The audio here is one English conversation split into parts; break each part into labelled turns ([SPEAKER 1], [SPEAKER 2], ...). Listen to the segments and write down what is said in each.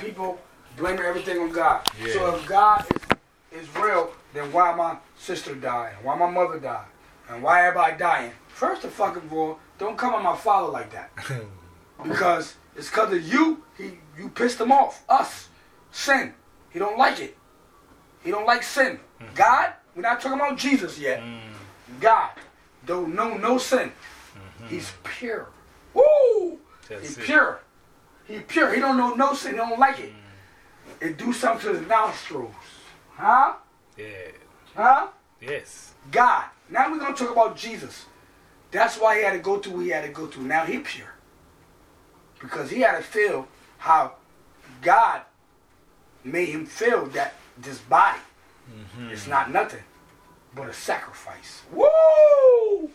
[SPEAKER 1] People blaming everything on God. So if God is, is real, then why my sister dying? Why my mother died? And why everybody dying? First of fucking all, don't come on my father like that. because it's because of you, he you pissed him off. Us. Sin. He don't like it. He don't like sin. Hmm. God, we're not talking about Jesus yet. Hmm. God. Don't know no sin. Hmm. He's pure. Woo!
[SPEAKER 2] That's
[SPEAKER 1] He's
[SPEAKER 2] it.
[SPEAKER 1] pure. He pure. He don't know no sin. He don't like it. Mm. It do something to his nostrils. Huh?
[SPEAKER 2] Yeah.
[SPEAKER 1] Huh?
[SPEAKER 2] Yes.
[SPEAKER 1] God. Now we're gonna talk about Jesus. That's why he had to go through what he had to go through. Now he pure. Because he had to feel how God made him feel that this body mm-hmm. is not nothing but a sacrifice. Woo!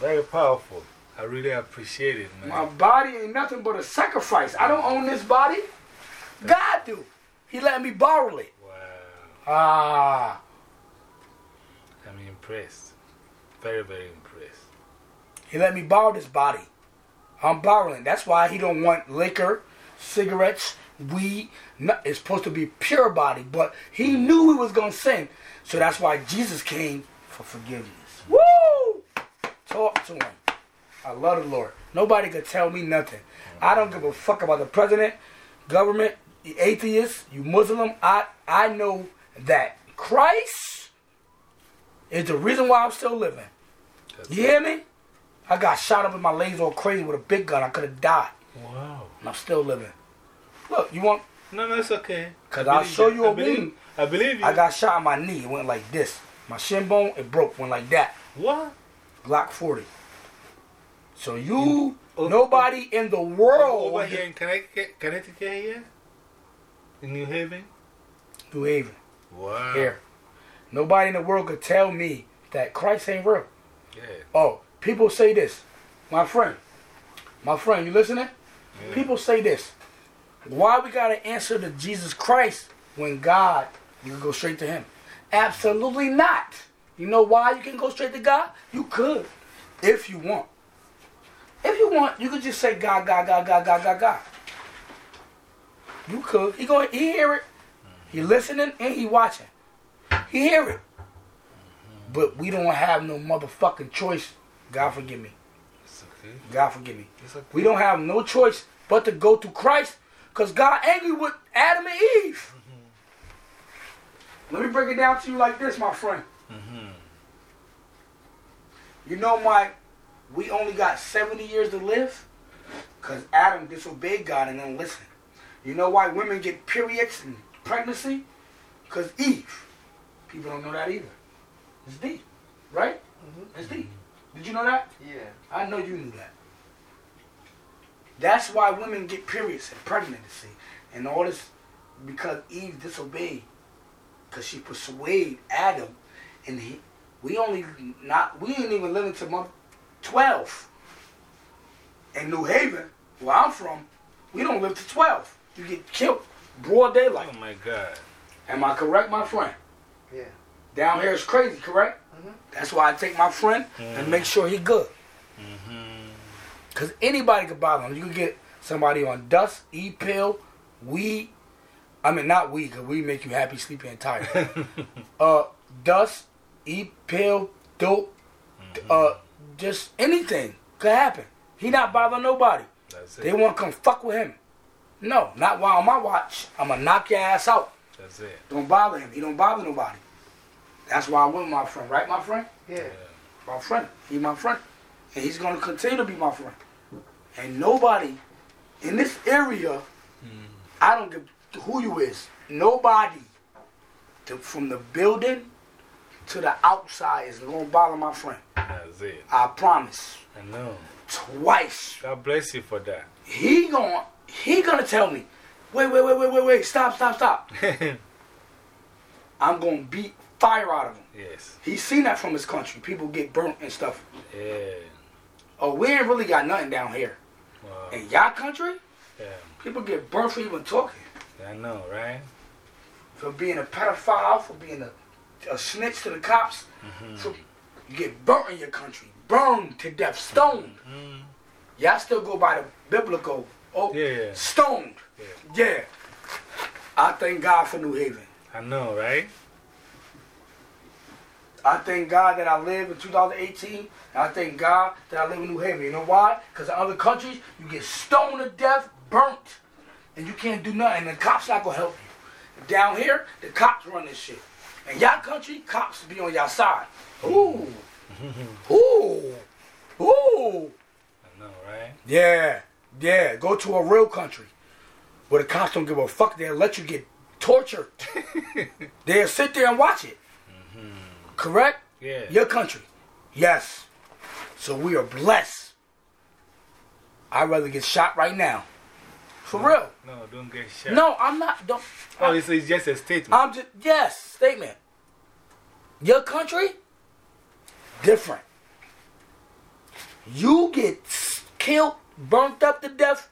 [SPEAKER 2] Very powerful. I really appreciate it, man.
[SPEAKER 1] My body ain't nothing but a sacrifice. I don't own this body. God do. He let me borrow it.
[SPEAKER 2] Wow.
[SPEAKER 1] Ah.
[SPEAKER 2] I'm impressed. Very, very impressed.
[SPEAKER 1] He let me borrow this body. I'm borrowing. That's why he don't want liquor, cigarettes, weed. It's supposed to be pure body. But he knew he was going to sin. So that's why Jesus came for forgiveness. Woo! Talk to him. I love the Lord. Nobody could tell me nothing. I don't give a fuck about the president, government, the atheist, you Muslim. I, I know that Christ is the reason why I'm still living.
[SPEAKER 2] That's
[SPEAKER 1] You hear me? I got shot up in my legs all crazy with a big gun. I could have died.
[SPEAKER 2] Wow.
[SPEAKER 1] And I'm still living. Look, you want.
[SPEAKER 2] No, no, it's okay.
[SPEAKER 1] Because
[SPEAKER 2] I
[SPEAKER 1] I'll show you
[SPEAKER 2] I
[SPEAKER 1] a
[SPEAKER 2] believe,
[SPEAKER 1] wound.
[SPEAKER 2] I believe you.
[SPEAKER 1] I got shot in my knee. It went like this. My shin bone, it broke, went like that.
[SPEAKER 2] What?
[SPEAKER 1] Glock 40. So you,
[SPEAKER 2] Oh,
[SPEAKER 1] nobody in the world,
[SPEAKER 2] Over here in Connecticut, Connecticut here? In New Haven?
[SPEAKER 1] New Haven,
[SPEAKER 2] Wow.
[SPEAKER 1] here, nobody in the world could tell me that Christ ain't real.
[SPEAKER 2] Yeah.
[SPEAKER 1] Oh, people say this. My friend, my friend, you listening?
[SPEAKER 2] yeah.
[SPEAKER 1] People say this. Why we gotta answer to Jesus Christ when God, you can go straight to Him? Absolutely not. You know why you can go straight to God? You could, if you want. If you want, you could just say God, God, God, God, God, God, God. You could. He go. He hear it. He listening and he watching. He hear it. But we don't have no motherfucking choice. God forgive me.
[SPEAKER 2] It's okay.
[SPEAKER 1] God forgive me.
[SPEAKER 2] It's okay.
[SPEAKER 1] We don't have no choice but to go to Christ because God angry with Adam and Eve. Let me break it down to you like this, my friend.
[SPEAKER 2] Mhm.
[SPEAKER 1] You know why we only got 70 years to live? Because Adam disobeyed God and didn't listen. You know why women get periods and pregnancy? Because Eve. People don't know that either. It's deep, right? Mm-hmm. It's deep. Did you know that?
[SPEAKER 3] Yeah.
[SPEAKER 1] I know you knew that. That's why women get periods and pregnancy and all this because Eve disobeyed. Because she persuaded Adam and he we only not we ain't even living to month twelve. In New Haven, where I'm from, we don't live to twelve. You get killed broad daylight.
[SPEAKER 2] Oh my God.
[SPEAKER 1] Am I correct, my friend?
[SPEAKER 3] Yeah.
[SPEAKER 1] Down here is crazy, correct?
[SPEAKER 3] Mhm.
[SPEAKER 1] That's why I take my friend and make sure he good.
[SPEAKER 2] Mm-hmm.
[SPEAKER 1] Because anybody could bother him. You could get somebody on dust, E pill, weed. I mean, not weed, because weed make you happy, sleepy, and tired. uh, dust, E pill, dope, uh, just anything could happen. He not bothering nobody.
[SPEAKER 2] That's
[SPEAKER 1] They
[SPEAKER 2] it.
[SPEAKER 1] want to come fuck with him. No, not while on my watch. I'm going to knock your ass out.
[SPEAKER 2] That's it.
[SPEAKER 1] Don't bother him. He don't bother nobody. That's why I'm with my friend, right, my friend?
[SPEAKER 3] Yeah.
[SPEAKER 1] my friend. He my friend. And he's going to continue to be my friend. And nobody in this area, mm. I don't give who you is, nobody to, from the building to the outside is going to bother my friend.
[SPEAKER 2] That's it.
[SPEAKER 1] I promise.
[SPEAKER 2] I know.
[SPEAKER 1] Twice.
[SPEAKER 2] God bless you for that.
[SPEAKER 1] He gonna he gonna tell me, wait, wait, wait, wait, wait, wait, stop, stop, stop. I'm going to beat fire out of him.
[SPEAKER 2] yes.
[SPEAKER 1] He's seen that from his country. People get burnt and stuff.
[SPEAKER 2] Yeah.
[SPEAKER 1] Oh, we ain't really got nothing down here.
[SPEAKER 2] Wow.
[SPEAKER 1] In y'all country,
[SPEAKER 2] Yeah.
[SPEAKER 1] people get burnt for even talking.
[SPEAKER 2] I know, right?
[SPEAKER 1] For being a pedophile, for being a, a snitch to the cops. So you get burnt in your country. Burned to death. Stoned.
[SPEAKER 2] Mm.
[SPEAKER 1] Y'all still go by the biblical. Oh,
[SPEAKER 2] Yeah,
[SPEAKER 1] stoned.
[SPEAKER 2] Yeah.
[SPEAKER 1] Yeah. thank God for New Haven.
[SPEAKER 2] I know, right?
[SPEAKER 1] I thank God that I live in 2018. And I thank God that I live in New Haven. You know why? Because in other countries, you get stoned to death, burnt, and you can't do nothing. And the cops not going to help you. Down here, the cops run this shit. In y'all country, cops be on y'all side. Ooh. Ooh. Ooh.
[SPEAKER 2] I know, right?
[SPEAKER 1] Yeah. Yeah. Go to a real country where the cops don't give a fuck. They'll let you get tortured. They'll sit there and watch it. Mm-hmm. Correct?
[SPEAKER 2] Yeah.
[SPEAKER 1] Your country. Yes. So we are blessed. I'd rather get shot right now. For real.
[SPEAKER 2] No, don't get shot.
[SPEAKER 1] No, I'm not. Don't.
[SPEAKER 2] Oh, it's, it's just a statement.
[SPEAKER 1] I'm just. Yes, statement. Your country, different. You get killed, burnt up to death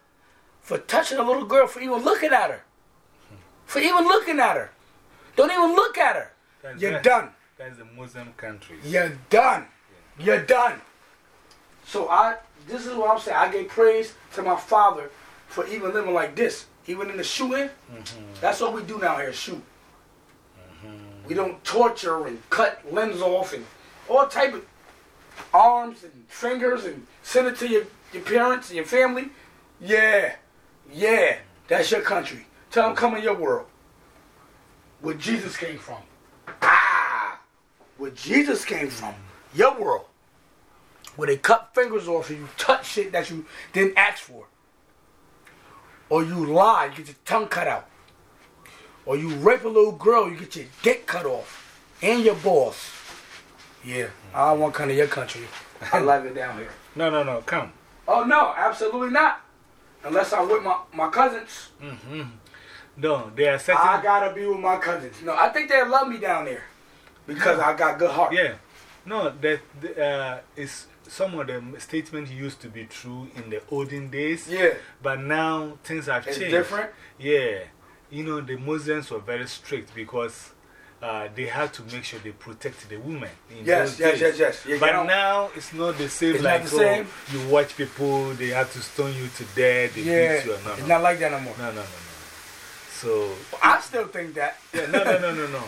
[SPEAKER 1] for touching a little girl, for even looking at her. For even looking at her. Don't even look at her.
[SPEAKER 2] That's-
[SPEAKER 1] You're done.
[SPEAKER 2] That's the Muslim countries.
[SPEAKER 1] You're done. You're done. So I this is what I'm saying. I gave praise to my father for even living like this. Even in the shooting, that's what we do now here, shoot. We don't torture and cut limbs off and all type of arms and fingers and send it to your, your parents and your family. Yeah. Yeah. That's your country. Tell them come in your world. Where Jesus came from. Ah where Jesus came from, your world, where they cut fingers off and you touch shit that you didn't ask for, or you lie, you get your tongue cut out, or you rape a little girl, you get your dick cut off, and your balls. Yeah, I don't want kind of your country. I love it down here.
[SPEAKER 2] No, no, no, come.
[SPEAKER 1] Oh no, absolutely not. Unless I'm with my, my cousins.
[SPEAKER 2] hmm No, they are certain.
[SPEAKER 1] I gotta be with my cousins. No, I think they love me down there because I got good heart.
[SPEAKER 2] Yeah. No, that the, uh, is some of the statements used to be true in the olden days.
[SPEAKER 1] Yeah.
[SPEAKER 2] But now things have
[SPEAKER 1] It's
[SPEAKER 2] changed.
[SPEAKER 1] different.
[SPEAKER 2] Yeah. You know, the Muslims were very strict because uh, they had to make sure they protect the women. In
[SPEAKER 1] Yes, yes, yes, yes.
[SPEAKER 2] But now it's not the same
[SPEAKER 1] It's not
[SPEAKER 2] like
[SPEAKER 1] the same?
[SPEAKER 2] Oh, you watch people, they have to stone you to death, they
[SPEAKER 1] Yeah,
[SPEAKER 2] beat you. No,
[SPEAKER 1] it's
[SPEAKER 2] no.
[SPEAKER 1] not like that anymore.
[SPEAKER 2] no, no, no, no. So,
[SPEAKER 1] I still think that.
[SPEAKER 2] yeah, no, no, no, no, no.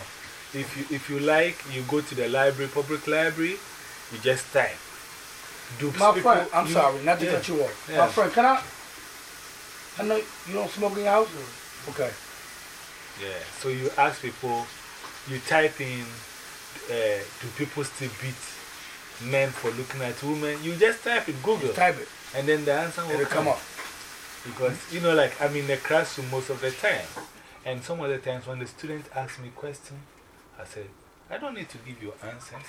[SPEAKER 2] If you, if you like, you go to the library, public library, you just type.
[SPEAKER 1] My
[SPEAKER 2] people-
[SPEAKER 1] friend, I'm
[SPEAKER 2] you-
[SPEAKER 1] sorry, not to
[SPEAKER 2] yeah,
[SPEAKER 1] cut you off.
[SPEAKER 2] yeah.
[SPEAKER 1] My friend, can I? I know you don't smoke in your house? Okay.
[SPEAKER 2] Yeah, so you ask people, you type in, uh, do people still beat men for looking at women? You just type it, Google,
[SPEAKER 1] Type it.
[SPEAKER 2] and then the answer will
[SPEAKER 1] It'll come up.
[SPEAKER 2] Because, you know, like I'm in the classroom most of the time. And some of the times when the student asks me questions, I say, I don't need to give you answers.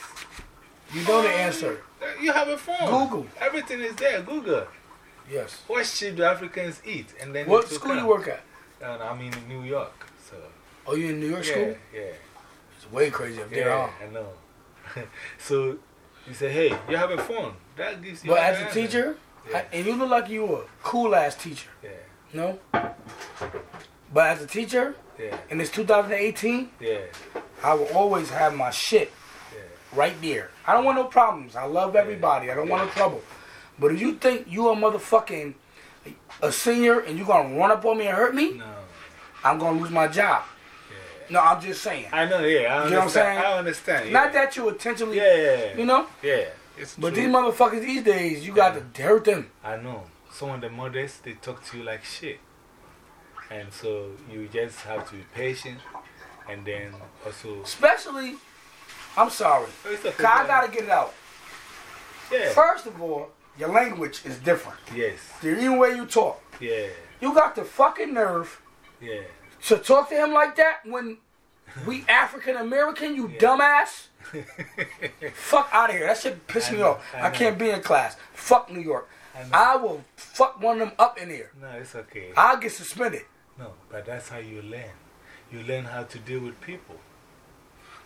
[SPEAKER 1] You know the answer.
[SPEAKER 2] Uh, You have a phone.
[SPEAKER 1] Google.
[SPEAKER 2] Everything is there. Google.
[SPEAKER 1] Yes.
[SPEAKER 2] What shit do Africans eat? And then
[SPEAKER 1] What school you work at?
[SPEAKER 2] And I'm in New York. So,
[SPEAKER 1] Oh, you in New York
[SPEAKER 2] yeah,
[SPEAKER 1] school?
[SPEAKER 2] yeah.
[SPEAKER 1] It's way crazy up there,
[SPEAKER 2] Yeah? I know. so you say, hey, you have a phone. That gives you
[SPEAKER 1] But as a teacher,
[SPEAKER 2] Yeah.
[SPEAKER 1] I- and you look like you a cool ass teacher,
[SPEAKER 2] Yeah,
[SPEAKER 1] no? But as a teacher,
[SPEAKER 2] yeah,
[SPEAKER 1] in this 2018,
[SPEAKER 2] yeah,
[SPEAKER 1] I will always have my shit. Right there. I don't want no problems. I love everybody. I don't want no trouble. But if you think you a motherfucking a senior and you're gonna run up on me and hurt me,
[SPEAKER 2] No.
[SPEAKER 1] I'm gonna lose my job.
[SPEAKER 2] Yeah.
[SPEAKER 1] No, I'm just saying.
[SPEAKER 2] I know, yeah. I
[SPEAKER 1] You know what I'm saying?
[SPEAKER 2] I understand. Yeah.
[SPEAKER 1] Not that you intentionally,
[SPEAKER 2] Yeah.
[SPEAKER 1] you know.
[SPEAKER 2] Yeah. It's
[SPEAKER 1] But
[SPEAKER 2] true.
[SPEAKER 1] these motherfuckers these days, you got to hurt them.
[SPEAKER 2] I know. Some of the mothers, they talk to you like shit. And so you just have to be patient and then also.
[SPEAKER 1] Especially, I'm sorry,
[SPEAKER 2] Oh, it's okay.
[SPEAKER 1] 'cause I gotta get it out.
[SPEAKER 2] Yeah.
[SPEAKER 1] First of all, your language is different.
[SPEAKER 2] Yes.
[SPEAKER 1] The even way you talk,
[SPEAKER 2] Yeah.
[SPEAKER 1] you got the fucking nerve
[SPEAKER 2] Yeah.
[SPEAKER 1] to talk to him like that when we African American, you dumbass. Fuck out of here. That shit piss me off.
[SPEAKER 2] I
[SPEAKER 1] I, can't be in class. Fuck New York.
[SPEAKER 2] I.
[SPEAKER 1] I will fuck one of them up in here.
[SPEAKER 2] no, it's okay.
[SPEAKER 1] I'll get suspended.
[SPEAKER 2] No, but that's how you learn. You learn how to deal with people.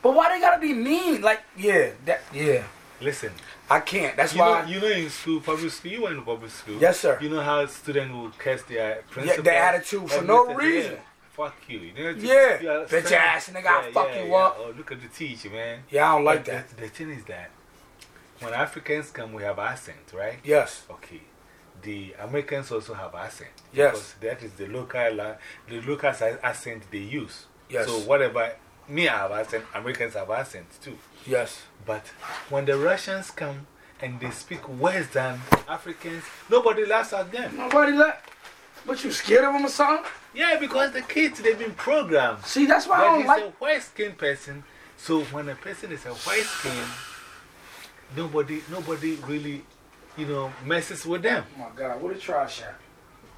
[SPEAKER 1] But why they gotta be mean? Like, yeah, that, yeah.
[SPEAKER 2] Listen,
[SPEAKER 1] I can't. That's
[SPEAKER 2] you
[SPEAKER 1] why.
[SPEAKER 2] know, you know in school, public school, you went to public school.
[SPEAKER 1] Yes, sir.
[SPEAKER 2] You know how students will curse their principal?
[SPEAKER 1] their attitude for no reason.
[SPEAKER 2] Fuck you. you know,
[SPEAKER 1] Yeah, bitch
[SPEAKER 2] saying-
[SPEAKER 1] ass nigga, I'll fuck
[SPEAKER 2] yeah,
[SPEAKER 1] you
[SPEAKER 2] yeah.
[SPEAKER 1] up.
[SPEAKER 2] Oh, look at the teacher, man.
[SPEAKER 1] yeah, I don't like
[SPEAKER 2] But
[SPEAKER 1] that.
[SPEAKER 2] The, the thing is that when Africans come, we have accent, right?
[SPEAKER 1] Yes.
[SPEAKER 2] Okay. the Americans also have accent.
[SPEAKER 1] Yes.
[SPEAKER 2] Because that is the local, uh, the local accent they use.
[SPEAKER 1] Yes.
[SPEAKER 2] So whatever, me I have accent, Americans have accent too.
[SPEAKER 1] Yes.
[SPEAKER 2] But when the Russians come and they speak worse than Africans, nobody laughs at them.
[SPEAKER 1] Nobody laughs. But you scared of them or something?
[SPEAKER 2] Yeah, because the kids, they've been programmed.
[SPEAKER 1] See, that's why I don't
[SPEAKER 2] he's
[SPEAKER 1] like.
[SPEAKER 2] a white skinned person. So when a person is a white skin, nobody, nobody really, you know, messes with them.
[SPEAKER 1] Oh my God, what a trash.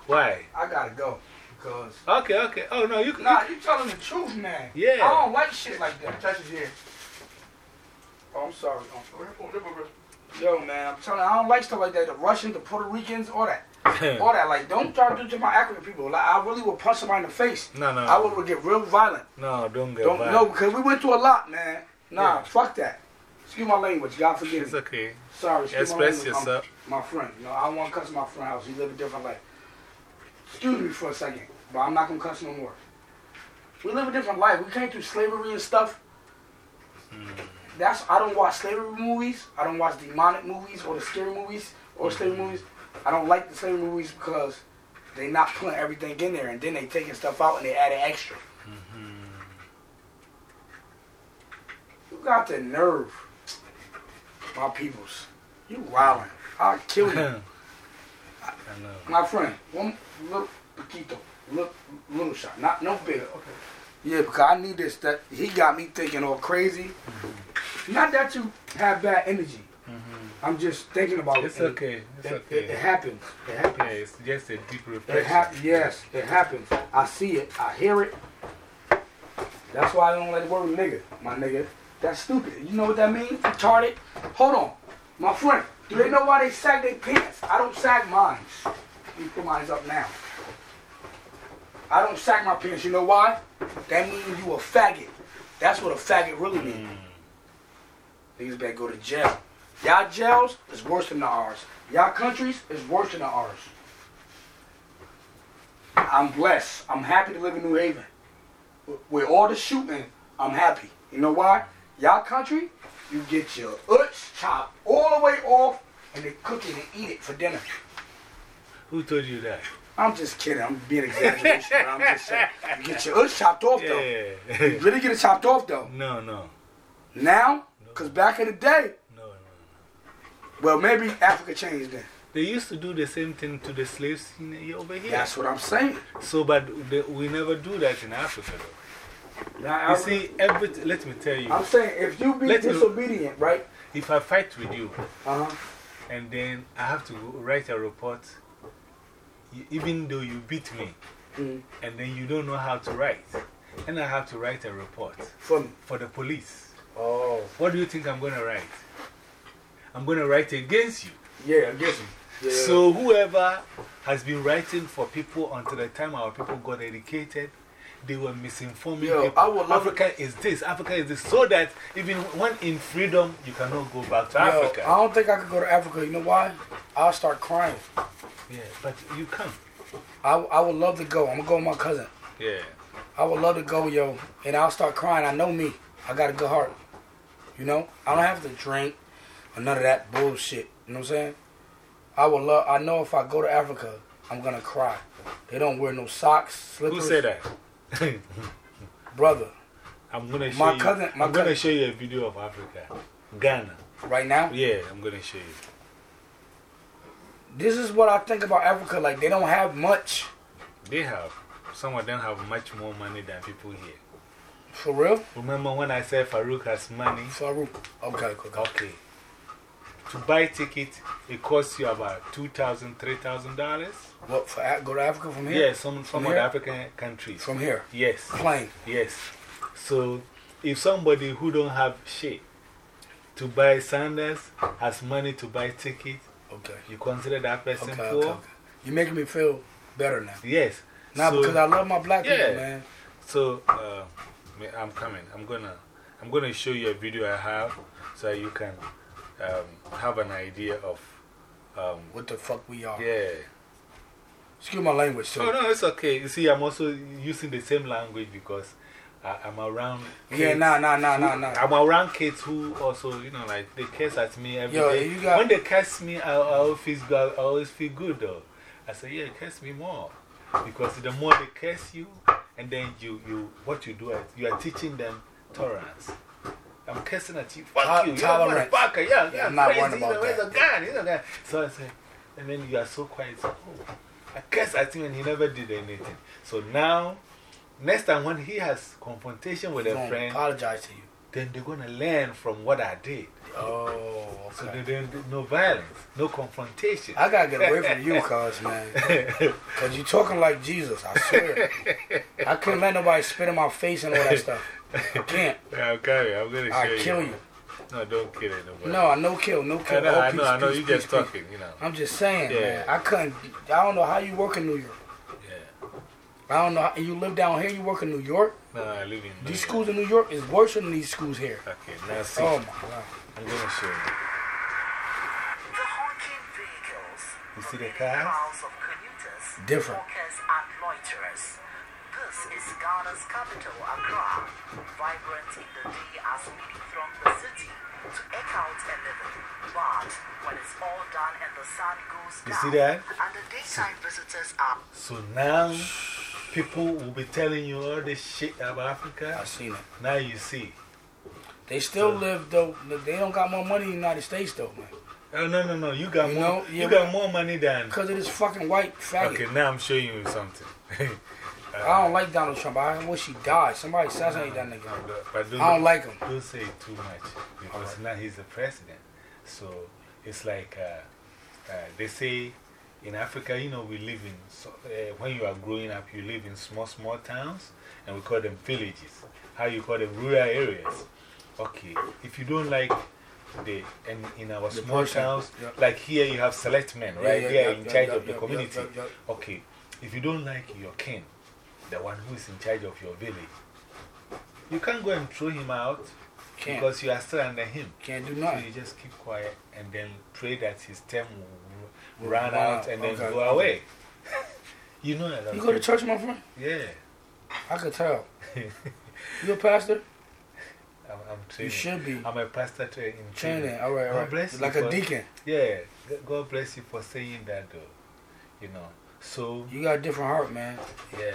[SPEAKER 2] Why?
[SPEAKER 1] I gotta go. Because.
[SPEAKER 2] Okay, okay. Oh, no, you can.
[SPEAKER 1] Nah, you telling the truth, man.
[SPEAKER 2] Yeah.
[SPEAKER 1] I don't like shit like that. Touch his ear. Oh, I'm sorry. Yo, man, I'm telling you, I don't like stuff like that. The Russians, the Puerto Ricans, all that. all that. Like, don't try to do to my African people. Like, I really would punch somebody in the face.
[SPEAKER 2] no, no.
[SPEAKER 1] I would get real violent.
[SPEAKER 2] No, don't get
[SPEAKER 1] Don't
[SPEAKER 2] bad.
[SPEAKER 1] no, because we went through a lot, man. Nah,
[SPEAKER 2] Yeah.
[SPEAKER 1] fuck that. Excuse my language. God forgive
[SPEAKER 2] It's
[SPEAKER 1] me.
[SPEAKER 2] It's okay.
[SPEAKER 1] Sorry. Excuse
[SPEAKER 2] Express
[SPEAKER 1] my language. I'm- my friend. You know, I don't want to cuss my friend house. He live a different life. Excuse me for a second, but I'm not gonna cuss no more. We live a different life. We came through slavery and stuff.
[SPEAKER 2] Hmm.
[SPEAKER 1] That's I don't watch slavery movies. I don't watch demonic movies or the scary movies or slavery movies. I don't like the slavery movies because they not putting everything in there and then they taking stuff out and they adding extra. You got the nerve, my peoples. You wildin'. I'll kill you.
[SPEAKER 2] I know.
[SPEAKER 1] My friend, one little poquito, little, little shot, not no big. Okay. Yeah, because I need this. That he got me thinking all crazy. Not that you have bad energy. Mm-hmm. I'm just thinking about
[SPEAKER 2] It's
[SPEAKER 1] it.
[SPEAKER 2] okay. It's
[SPEAKER 1] It,
[SPEAKER 2] okay.
[SPEAKER 1] it, it happens. It happens.
[SPEAKER 2] Yeah, it's just a deep
[SPEAKER 1] It
[SPEAKER 2] reflection.
[SPEAKER 1] yes, it happens. I see it. I hear it. That's why I don't like the word nigga, my nigga. That's stupid. You know what that means? Retarded. Hold on. My friend, do they know why they sag their pants? I don't sag mine. Let me put mine up now. I don't sack my pants. You know why? That means you a faggot. That's what a faggot really means. Mm. Niggas better go to jail. Y'all jails is worse than the ours. Y'all countries is worse than the ours. I'm blessed. I'm happy to live in New Haven. With all the shooting, I'm happy. You know why? Y'all country, you get your uts chopped all the way off and they cook it and eat it for dinner.
[SPEAKER 2] Who told you that?
[SPEAKER 1] I'm just kidding. I'm being exaggeration, but I'm just saying. You get your uts chopped off though. You
[SPEAKER 2] Yeah.
[SPEAKER 1] really get it chopped off though.
[SPEAKER 2] no, no.
[SPEAKER 1] Now, because back in the day,
[SPEAKER 2] No, no. no.
[SPEAKER 1] well, maybe Africa changed then.
[SPEAKER 2] They used to do the same thing to the slaves in, over here.
[SPEAKER 1] That's what I'm saying.
[SPEAKER 2] So, but the, we never do that in Africa, though.
[SPEAKER 1] Now,
[SPEAKER 2] You see, every, let me tell you,
[SPEAKER 1] I'm saying if you be
[SPEAKER 2] Let me-
[SPEAKER 1] disobedient, right?
[SPEAKER 2] if I fight with you
[SPEAKER 1] Uh huh.
[SPEAKER 2] and then I have to write a report, even though you beat me,
[SPEAKER 1] Mhm.
[SPEAKER 2] and then you don't know how to write, and I have to write a report
[SPEAKER 1] For
[SPEAKER 2] for the police,
[SPEAKER 1] Oh.
[SPEAKER 2] what do you think I'm going to write? I'm going to write against you.
[SPEAKER 1] Yeah, I guess. Yeah.
[SPEAKER 2] So, whoever has been writing for people until the time our people got educated, they were misinforming
[SPEAKER 1] Yo,
[SPEAKER 2] people.
[SPEAKER 1] I would love
[SPEAKER 2] Africa is this, Africa is this, so that even when in freedom, you cannot go back to
[SPEAKER 1] Yo,
[SPEAKER 2] Africa.
[SPEAKER 1] I don't think I could go to Africa. You know why? I'll start crying.
[SPEAKER 2] Yeah, but you come.
[SPEAKER 1] I, I would love to go. I'm gonna go with my cousin.
[SPEAKER 2] Yeah.
[SPEAKER 1] I would love to go, yo, and I'll start crying. I know me. I got a good heart. You know, I don't have to drink or none of that bullshit. You know what I'm saying? I would love. I know if I go to Africa, I'm gonna cry. They don't wear no socks, slippers.
[SPEAKER 2] Who said that?
[SPEAKER 1] Brother,
[SPEAKER 2] I'm gonna show
[SPEAKER 1] My
[SPEAKER 2] you.
[SPEAKER 1] cousin- my
[SPEAKER 2] I'm gonna show you a video of Africa, Ghana.
[SPEAKER 1] right now,
[SPEAKER 2] Yeah, I'm gonna show you.
[SPEAKER 1] this is what I think about Africa. Like they don't have much.
[SPEAKER 2] They have. Some of them have much more money than people here.
[SPEAKER 1] For real?
[SPEAKER 2] Remember when I said Farouk has money?
[SPEAKER 1] Farouk. Okay, okay. okay.
[SPEAKER 2] To buy ticket, it costs you about $2,000, $3,000.
[SPEAKER 1] What, for, go to Africa from here?
[SPEAKER 2] Yeah, some,
[SPEAKER 1] From other?
[SPEAKER 2] African countries.
[SPEAKER 1] From here.
[SPEAKER 2] Yes,
[SPEAKER 1] Plane.
[SPEAKER 2] yes. So if somebody who don't have shit to buy sandals has money to buy ticket,
[SPEAKER 1] Okay.
[SPEAKER 2] you consider that person
[SPEAKER 1] Okay,
[SPEAKER 2] poor?
[SPEAKER 1] okay, okay. You're making me feel better now.
[SPEAKER 2] Yes.
[SPEAKER 1] Now,
[SPEAKER 2] So-
[SPEAKER 1] because I love my black
[SPEAKER 2] Yeah.
[SPEAKER 1] people, man.
[SPEAKER 2] So, uh, I'm coming. I'm gonna, I'm gonna show you a video I have so you can um, have an idea of. Um,
[SPEAKER 1] What the fuck we are.
[SPEAKER 2] yeah.
[SPEAKER 1] Excuse my language, too.
[SPEAKER 2] Oh, no, it's okay. You see, I'm also using the same language because I, I'm around.
[SPEAKER 1] Yeah, nah, nah, nah,
[SPEAKER 2] who-
[SPEAKER 1] nah, nah.
[SPEAKER 2] I'm around kids who also, you know, like they curse at me every day.
[SPEAKER 1] Yo, you got-
[SPEAKER 2] when they curse me, I, I, always feel, good- I always feel good though. I say, yeah, curse me more. Because the more they curse you, and then you, you what you do, is you are teaching them tolerance. I'm cursing at you. Fuck you. You're a motherfucker. Yeah, yeah,
[SPEAKER 1] I'm not
[SPEAKER 2] crazy.
[SPEAKER 1] worried about
[SPEAKER 2] Where's
[SPEAKER 1] that.
[SPEAKER 2] a gun? You know that. So I say, and then you are so quiet. So, oh, I curse at him and he never did anything. So now, next time when he has confrontation with
[SPEAKER 1] He's
[SPEAKER 2] a friend,
[SPEAKER 1] apologize to you.
[SPEAKER 2] then they're going to learn from what I did.
[SPEAKER 1] Oh,
[SPEAKER 2] So
[SPEAKER 1] okay.
[SPEAKER 2] they don't, no violence, no confrontation.
[SPEAKER 1] I gotta get away from you, cuz, man. Cause you're talking like Jesus, I swear. I couldn't let nobody spit in my face and all that stuff. I can't.
[SPEAKER 2] Yeah, okay, I'm going to show
[SPEAKER 1] I
[SPEAKER 2] you.
[SPEAKER 1] kill you.
[SPEAKER 2] No, don't kill anybody.
[SPEAKER 1] No, I no kill, no
[SPEAKER 2] I
[SPEAKER 1] kill.
[SPEAKER 2] know,
[SPEAKER 1] Oh,
[SPEAKER 2] I
[SPEAKER 1] peace,
[SPEAKER 2] know, I know.
[SPEAKER 1] peace,
[SPEAKER 2] You
[SPEAKER 1] peace,
[SPEAKER 2] just
[SPEAKER 1] peace.
[SPEAKER 2] talking, you know.
[SPEAKER 1] I'm just saying,
[SPEAKER 2] Yeah.
[SPEAKER 1] man. I couldn't. I don't know how you work in New York.
[SPEAKER 2] Yeah.
[SPEAKER 1] I don't know. How, you live down here. You work in New York.
[SPEAKER 2] No, I live in. New
[SPEAKER 1] These
[SPEAKER 2] York.
[SPEAKER 1] These schools in New York is worse than these schools here.
[SPEAKER 2] Okay, now see.
[SPEAKER 1] Oh my god.
[SPEAKER 2] I'm going to show you.
[SPEAKER 3] The vehicles.
[SPEAKER 2] You see the
[SPEAKER 3] moving
[SPEAKER 2] cars?
[SPEAKER 3] Crowds of commuters,
[SPEAKER 1] Different.
[SPEAKER 3] walkers, and loiterers. This is Ghana's capital, Accra, vibrant in the day as many throng the city to eke out a living. But when it's all done and the sun goes
[SPEAKER 2] You
[SPEAKER 3] down,
[SPEAKER 2] see that?
[SPEAKER 3] and the daytime visitors are
[SPEAKER 2] So now, people will be telling you all this shit about Africa.
[SPEAKER 1] I seen it.
[SPEAKER 2] Now you see.
[SPEAKER 1] They still
[SPEAKER 2] So-
[SPEAKER 1] live though. They don't got more money in the United States though, man.
[SPEAKER 2] Oh, no, no, no. You got,
[SPEAKER 1] You
[SPEAKER 2] more,
[SPEAKER 1] know, yeah,
[SPEAKER 2] you got more money than.
[SPEAKER 1] Because of this fucking white faggot.
[SPEAKER 2] Okay, now I'm showing you something.
[SPEAKER 1] I don't like Donald Trump. I wish he died. Somebody assassinate that nigga.
[SPEAKER 2] But don't,
[SPEAKER 1] I don't like him.
[SPEAKER 2] Don't say too much because now he's the president. So it's like uh, uh, they say in Africa, you know, we live in, so, uh, when you are growing up, you live in small, small towns and we call them villages. How you call them rural areas. Okay, if you don't like the, and in our
[SPEAKER 1] The
[SPEAKER 2] small
[SPEAKER 1] person,
[SPEAKER 2] towns,
[SPEAKER 1] yeah.
[SPEAKER 2] like here you have select men,
[SPEAKER 1] Yeah,
[SPEAKER 2] right?
[SPEAKER 1] yeah,
[SPEAKER 2] they are in charge of the community. Okay, if you don't like your king, the one who is in charge of your village, you can't go and throw him out
[SPEAKER 1] Can't.
[SPEAKER 2] because you are still under him.
[SPEAKER 1] Can't do
[SPEAKER 2] So
[SPEAKER 1] nothing.
[SPEAKER 2] you just keep quiet and then pray that his term will
[SPEAKER 1] Will
[SPEAKER 2] run out and then go away. you know that.
[SPEAKER 1] You go to church, my friend?
[SPEAKER 2] Yeah.
[SPEAKER 1] I could tell. You a pastor?
[SPEAKER 2] I'm, I'm training.
[SPEAKER 1] You should be.
[SPEAKER 2] I'm a pastor tra- in training.
[SPEAKER 1] Training. All right, all
[SPEAKER 2] God
[SPEAKER 1] right.
[SPEAKER 2] bless you
[SPEAKER 1] Like a
[SPEAKER 2] for-
[SPEAKER 1] deacon.
[SPEAKER 2] Yeah. God bless you for saying that, though. You know. So,
[SPEAKER 1] You got a different heart, man.
[SPEAKER 2] yeah.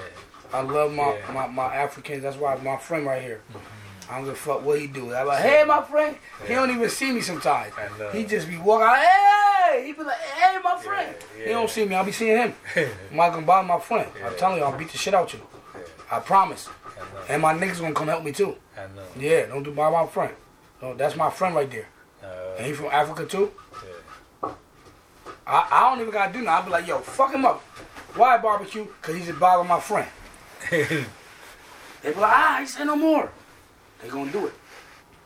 [SPEAKER 1] I love my,
[SPEAKER 2] Yeah.
[SPEAKER 1] my, my Africans. That's why my friend right here.
[SPEAKER 2] Mm-hmm.
[SPEAKER 1] I don't give a fuck what he do. I'm like, hey, my friend. He don't even see me sometimes. He just be walking out, hey! He be like, hey, my friend.
[SPEAKER 2] Yeah,
[SPEAKER 1] He don't see me. I'll be seeing him. I'm not gonna bother my friend. I'm telling you, I'll beat the shit out you. I promise.
[SPEAKER 2] I.
[SPEAKER 1] And my niggas gonna come help me too.
[SPEAKER 2] I know.
[SPEAKER 1] Yeah, don't do bother my friend. No, that's my friend right there.
[SPEAKER 2] Uh,
[SPEAKER 1] And he from Africa too.
[SPEAKER 2] Yeah.
[SPEAKER 1] I, I don't even gotta do nothing. I'll be like, yo, fuck him up. Why barbecue? Cause he just bothered my friend. They be like, ah, he said no more. They gonna do it.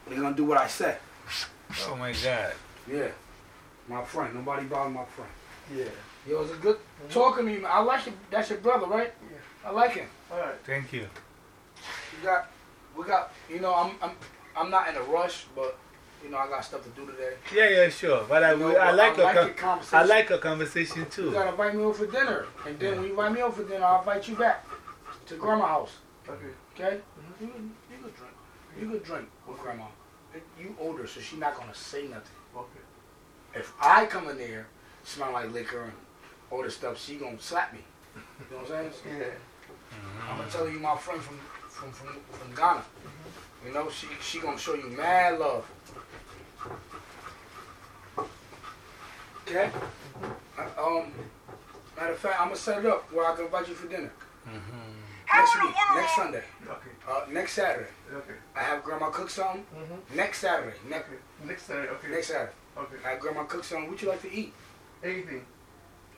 [SPEAKER 1] They gonna do what I say.
[SPEAKER 2] oh my God.
[SPEAKER 1] Yeah. My friend. Nobody bother my friend.
[SPEAKER 4] Yeah.
[SPEAKER 1] Yo, it's a good talking to you. man. I like you. that's your brother, right?
[SPEAKER 4] Yeah.
[SPEAKER 1] I like him.
[SPEAKER 4] All right.
[SPEAKER 2] Thank you.
[SPEAKER 1] We got, we got. You know, I'm, I'm, I'm not in a rush, but you know, I got stuff to do today.
[SPEAKER 2] Yeah, yeah, sure. But I,
[SPEAKER 1] You know,
[SPEAKER 2] I like,
[SPEAKER 1] I
[SPEAKER 2] your,
[SPEAKER 1] like
[SPEAKER 2] con-
[SPEAKER 1] conversation.
[SPEAKER 2] I like your conversation too.
[SPEAKER 1] You gotta invite me over for dinner, and then when you invite me over for dinner, I'll invite you back to grandma's house.
[SPEAKER 4] Okay.
[SPEAKER 1] Okay? Mm-hmm. You, can- you could drink. You could drink with grandma. You older, so she's not gonna say nothing.
[SPEAKER 4] Okay.
[SPEAKER 1] If I come in there, smell like liquor and all this stuff, she gonna slap me. You know what I'm saying?
[SPEAKER 4] Yeah.
[SPEAKER 1] I'm gonna tell you my friend from from from, from Ghana. Mm-hmm. You know, she she gonna show you mad love. Okay? Uh, um, matter of fact, I'm gonna set it up where I can invite you for dinner next week, next Sunday,
[SPEAKER 4] Okay.
[SPEAKER 1] uh, next Saturday.
[SPEAKER 4] Okay.
[SPEAKER 1] I have grandma cook something.
[SPEAKER 4] Mm-hmm.
[SPEAKER 1] Next Saturday, next
[SPEAKER 4] Okay. Next Saturday. Okay.
[SPEAKER 1] next Saturday,
[SPEAKER 4] Okay.
[SPEAKER 1] I have grandma cook something. What you like to eat?
[SPEAKER 4] Anything.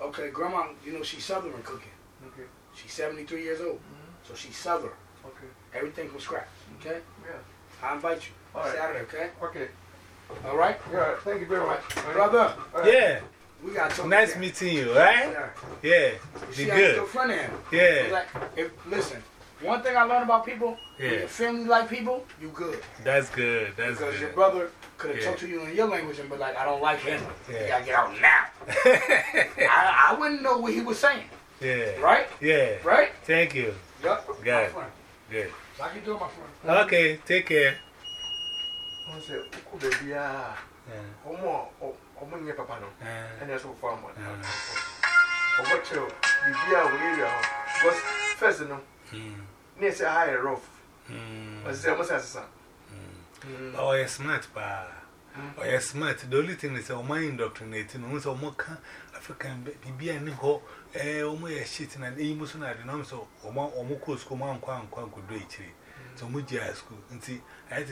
[SPEAKER 1] Okay, grandma, you know she's Southern cooking.
[SPEAKER 4] Okay.
[SPEAKER 1] She's 73 years old,
[SPEAKER 4] Mhm.
[SPEAKER 1] so she's Southern.
[SPEAKER 4] Okay.
[SPEAKER 1] Everything from scratch. Okay,
[SPEAKER 4] Yeah.
[SPEAKER 1] I invite you
[SPEAKER 4] All right.
[SPEAKER 1] Saturday. Okay,
[SPEAKER 4] Okay.
[SPEAKER 1] All right,
[SPEAKER 4] All right. Thank you very much. All right.
[SPEAKER 1] brother.
[SPEAKER 4] All right.
[SPEAKER 2] Yeah.
[SPEAKER 1] We got to talk.
[SPEAKER 2] Nice
[SPEAKER 1] again.
[SPEAKER 2] meeting you, right?
[SPEAKER 1] Yeah.
[SPEAKER 2] Yeah.
[SPEAKER 1] You
[SPEAKER 2] Be
[SPEAKER 1] see, I'm
[SPEAKER 2] good.
[SPEAKER 1] friend of him.
[SPEAKER 2] Yeah.
[SPEAKER 1] Like, if listen, one thing I learned about people, when
[SPEAKER 2] Yeah.
[SPEAKER 1] your family like people, you good.
[SPEAKER 2] That's good. That's good.
[SPEAKER 1] Because your brother could have
[SPEAKER 2] Yeah.
[SPEAKER 1] talked to you in your language and be like, I don't like him. You
[SPEAKER 2] Yeah.
[SPEAKER 1] gotta get out now. I, I wouldn't know what he was saying.
[SPEAKER 2] yeah.
[SPEAKER 1] Right?
[SPEAKER 2] Yeah.
[SPEAKER 1] Right?
[SPEAKER 2] Thank you.
[SPEAKER 1] Yup.
[SPEAKER 2] Got it. Good.
[SPEAKER 1] So I can do my friend.
[SPEAKER 2] Okay, take care.
[SPEAKER 4] I said, Who baby? Ah,
[SPEAKER 2] Uh,
[SPEAKER 4] Omo, Omo, your papa. No,
[SPEAKER 2] uh,
[SPEAKER 4] and that's what farm one.
[SPEAKER 2] uh,
[SPEAKER 4] Or what you, Bibia, area. Was first, no,
[SPEAKER 2] mm,
[SPEAKER 4] near say higher rough.
[SPEAKER 2] mm.
[SPEAKER 4] I say, almost as a son.
[SPEAKER 2] Oh, you're smart, pa. Oh, you're smart. The only thing is, oh, my indoctrinating, almost a more African baby and ho, eh, almost a shit in an emu soon. I don't know, so, or more or more cool school, one quang quang could do it. So, Mujia school. And see, I had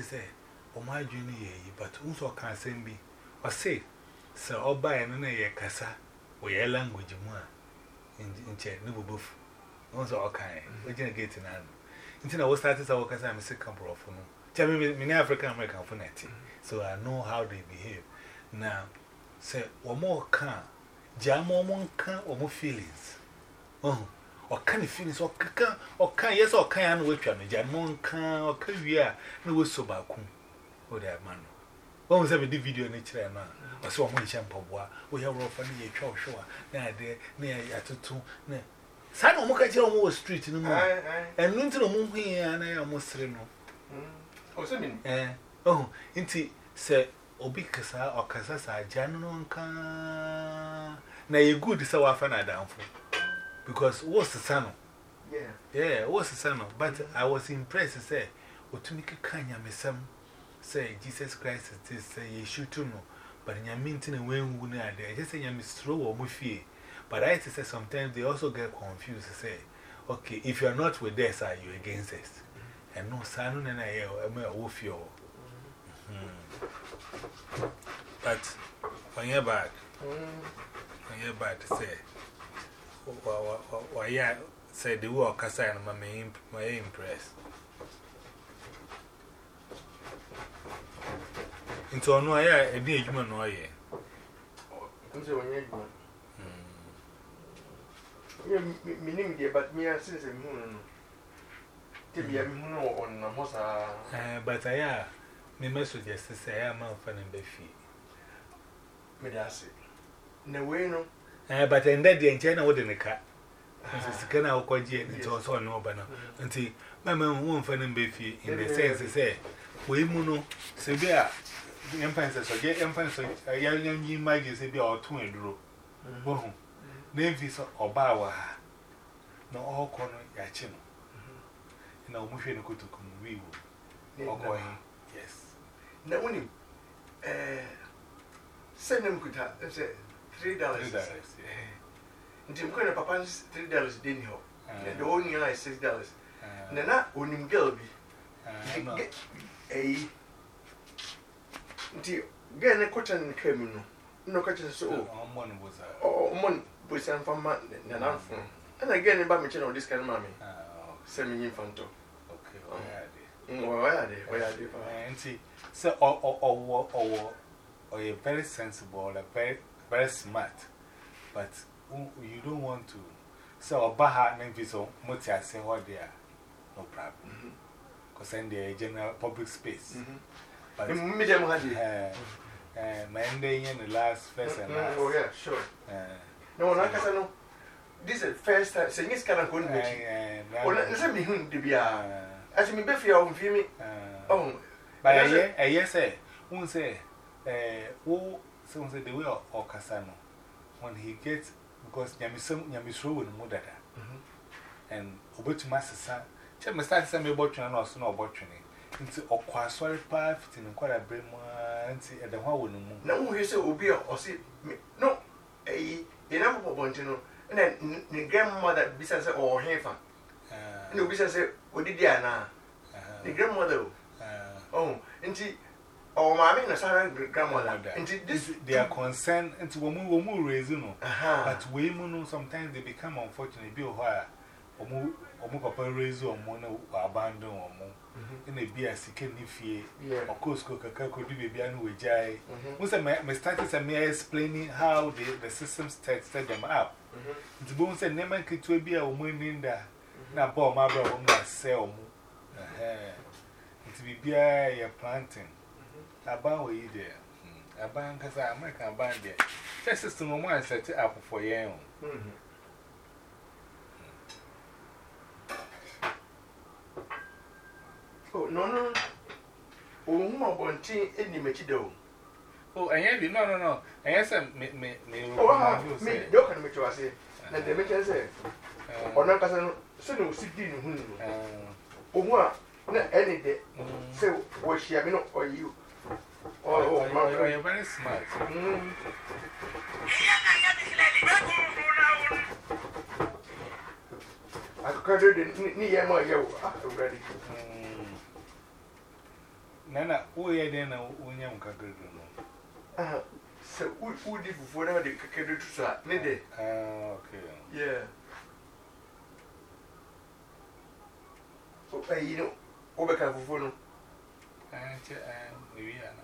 [SPEAKER 2] to say, oh, my junior, but also can't send me. Or say, so, or buy an a casa, or your language more in chair, no buff. Also, all kind. We're going to get in hand. Until I was started, I was a sick couple of them. Tell me, many African American for netting, so I know how they behave. Now, say, or more can, jam or one can or more feelings. Oh, or can of feelings or can, or can, yes, or can, which one, jam one can, or can we are, no, was so back. Oh, that man. One was having the video in each now. I saw one shampoo, we have rough and a chow show, now there, near Yatutu. San Omoka almost street in the morning.
[SPEAKER 4] Aye, aye.
[SPEAKER 2] And into the moon here, and I almost three no.
[SPEAKER 4] Oh, so mean,
[SPEAKER 2] Eh, oh, inti say, Obi Kasa or Casasa, Janonka. Now you good, so often I down for. Because what's the son?
[SPEAKER 4] yeah.
[SPEAKER 2] Yeah, what's the son? But I was impressed to say, Otumika Kanya, me some say, Jesus Christ is this, say, to know. But in your and when we are there, just say, throw or muffy. But I say sometimes they also get confused say, okay, if you are not with us, are you against us? And no, son, and I am a wolf. But when you're back, when you're back to say, why, say the work say, I'm impressed. Into a no, I a dear human, no, yeah.
[SPEAKER 4] I'm saying, when you're going. Yeah, meaning, dear, but me, I say, hmm. Tibia, hmm, on a mosa.
[SPEAKER 2] But I am, me message just to say, I'm a fan in the fee.
[SPEAKER 4] Medasi. No way, no.
[SPEAKER 2] But in that day, China wouldn't a cat. Mrs. Kana will call you into us on no banner. Until my man won't find him beefy in the sense to say, We muno, Sabia, emphasis or get emphasis, a young young might say be our two and drew. Boom. Navies or Bawa. No, all corner yachino. And I'll move in a good to come. We will. Or going. Yes.
[SPEAKER 4] Now, when you send them good, I say, three dollars. Until I'm going to papa's three dollars didn't help. The only year is six dollars. Nana, when you girl be a. Until get a cotton came in. No cotton so.
[SPEAKER 2] On one was a.
[SPEAKER 4] Oh, one was some from Nana. And again, about me, you know, this kind of mammy. Send me infanto.
[SPEAKER 2] Okay, where are they?
[SPEAKER 4] Why are they? Why are they?
[SPEAKER 2] And see, so, or, or, or, or, or you're very sensible, like very, very smart, but you don't want to. So, a baha name is so much I say what they are, no problem. Because then they're a general public space. But,
[SPEAKER 4] Medium had
[SPEAKER 2] and my ending in the last first and last.
[SPEAKER 4] Oh, yeah, sure. No, no, because I know this is the first time. Saying it's kind of good. Oh, say me who to be a. As me be fear of me. Oh,
[SPEAKER 2] but I yes, say, won't say, who, someone say the way or Casano when he gets because Yamisum Yamisru and Mudada and Obutu Master Son. Check my start to me about you and also no about you. Into a quaswari path in quite a brim and see at the one with the moon.
[SPEAKER 4] No, he said, will be or see no, a enough of one to know. And then the grandmother besides or heifer. No, besides, what did Diana? The grandmother. Oh, and she, oh, my mean, a grandmother. And this,
[SPEAKER 2] they are concerned into woman will move raising.
[SPEAKER 4] Aha.
[SPEAKER 2] But we know sometimes they become unfortunate. Be a while, or move, or move papa raise or mono abandon or more. In a beer, sick and if ye, of course, cook a could be baby and we jay. Once I started me explaining how the, the system set them up. The bones and never could to be a woman in there. Now, Bob, my brother, will sell more. To be beer, you're planting. About where you there. A bank as I American band there. Just as to no one set it up for you.
[SPEAKER 4] no no ohun abɔnten anim akyi da o
[SPEAKER 2] Oh, and yet, no, no, no. And yes, me, me, me,
[SPEAKER 4] oh, ah, me, de ɔka no mekyɛ wase na deɛ mekyɛ sɛ ɔno ankasa no sɛne ɔsi di ne ho ni no ohun a na ɛne de sɛ wɔhyia me no ɔyi
[SPEAKER 2] Oh, you're very smart.
[SPEAKER 4] akɔkɔdɔ de ne yɛ ma yɛ wo awurade
[SPEAKER 2] Nana,
[SPEAKER 4] who are then a William Cacadron? So, who did before the Cacadro to? Ah, ah, okay. Yeah. Oh, you know, over Cacafono. Ah, ah, Maybe I.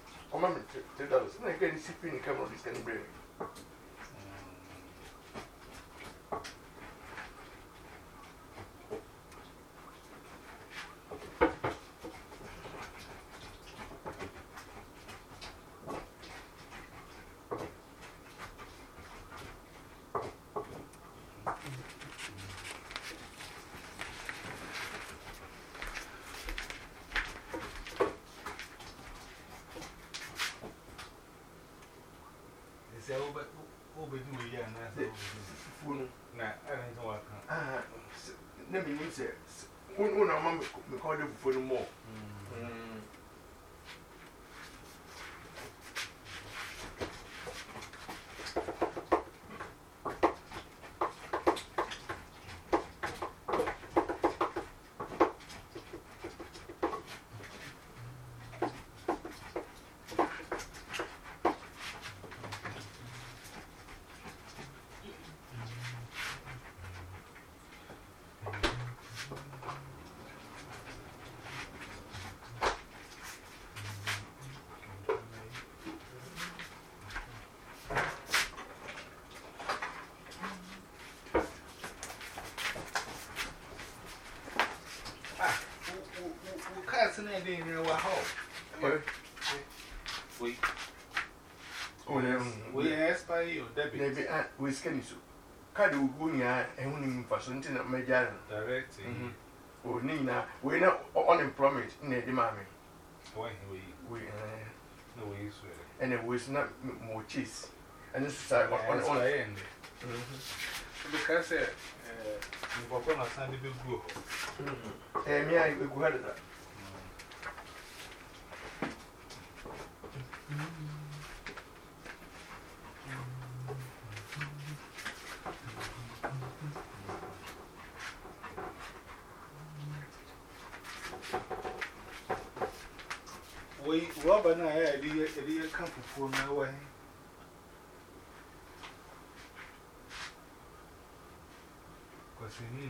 [SPEAKER 4] ọmọ mi three dollars ní ẹgbẹ́ ní sípì nìkan mọ̀ ní sẹ́ni bẹ́ẹ̀. sɛ
[SPEAKER 2] wobɛdi wɔ yi anaasɛ
[SPEAKER 4] fuo no
[SPEAKER 2] na ɛne
[SPEAKER 4] nkyɛ wɔaka na menim sɛ wona ma mekɔde fufuo no
[SPEAKER 2] mɔɔ na ẹdẹ yìí wà
[SPEAKER 4] họ.
[SPEAKER 2] Wei. Wei yẹ ẹsipari yóò
[SPEAKER 4] dẹbi. Dẹbi a wei sika ni so. Kaadi ogu nyinaa ẹhun ni nfa so nti O ne nyinaa wei na unemployment na ẹdi maa mi.
[SPEAKER 2] Wei wei.
[SPEAKER 4] Wei ẹn.
[SPEAKER 2] Na wei so yẹ.
[SPEAKER 4] Ẹna wei so na mo chase. Ẹni so sa ọ ọ
[SPEAKER 2] Boy, Robert and I had a dear comfort for my way. Because you